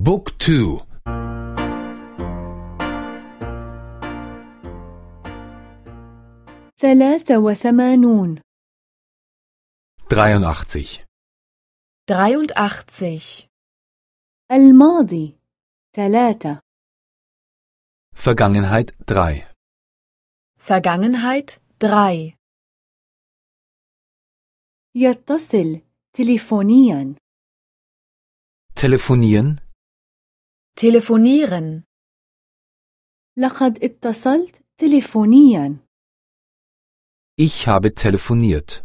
بوك تو ثلاثة وثمانون 83 83. الماضي ثلاثة Vergangenheit 3 Vergangenheit 3. يتصل تليفونيا Telefonieren Telefonieren. لقد اتصلت تليفونيا Ich habe telefoniert.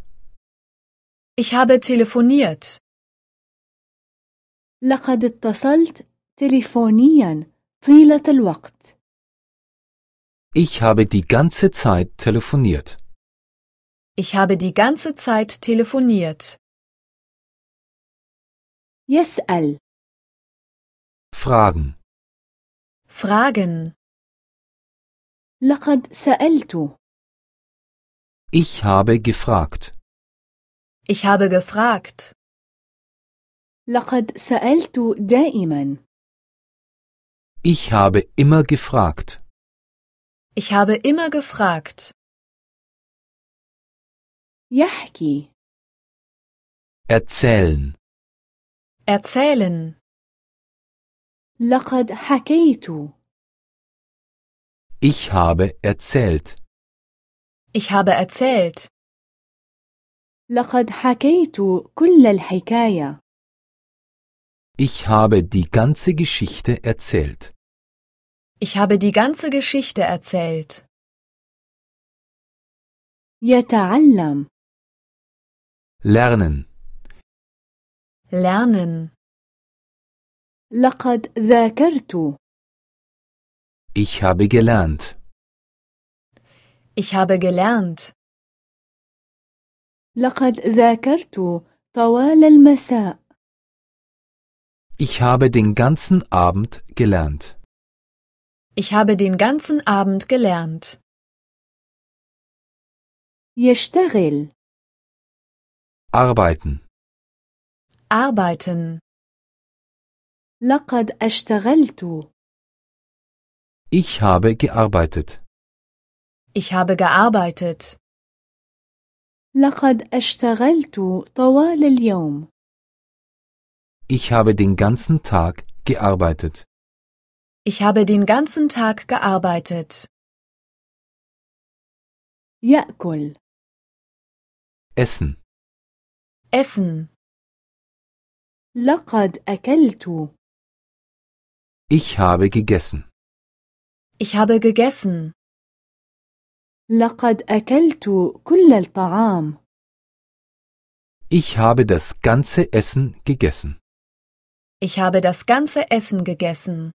Ich habe telefoniert. لقد اتصلت تليفونيا طيلة الوقت Ich habe die ganze Zeit telefoniert. Ich habe die ganze Zeit telefoniert. يسأل Fragen. Fragen. لقد سألت Ich habe gefragt. Ich habe gefragt. لقد سألت دائما Ich habe immer gefragt. Ich habe immer gefragt. يحكي Erzählen. Erzählen. لقد حكيت Ich habe erzählt. Ich habe erzählt. لقد حكيت كل الحكاية Ich habe die ganze Geschichte erzählt. Ich habe die ganze Geschichte erzählt. يتعلم Lernen. Lernen. لقد ذاكرت Ich habe gelernt. Ich habe gelernt. لقد ذاكرت طوال المساء Ich habe den ganzen Abend gelernt. Ich habe den ganzen Abend gelernt. يشتغل Arbeiten. Arbeiten. لقد اشتغلت Ich habe gearbeitet. Ich habe gearbeitet. لقد اشتغلت طوال اليوم Ich habe den ganzen Tag gearbeitet. Ich habe den ganzen Tag gearbeitet. يأكل Essen. Essen. لقد أكلت Ich habe gegessen. Ich habe gegessen. لقد أكلت كل الطعام Ich habe das ganze Essen gegessen. Ich habe das ganze Essen gegessen.